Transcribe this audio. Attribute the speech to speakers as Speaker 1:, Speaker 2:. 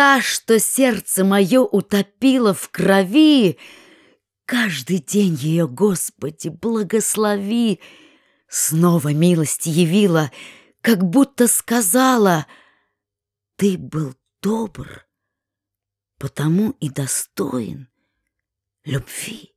Speaker 1: Та, что сердце мое утопило в крови, Каждый день ее, Господи, благослови, Снова милость явила, как будто сказала, Ты был добр, потому и достоин любви.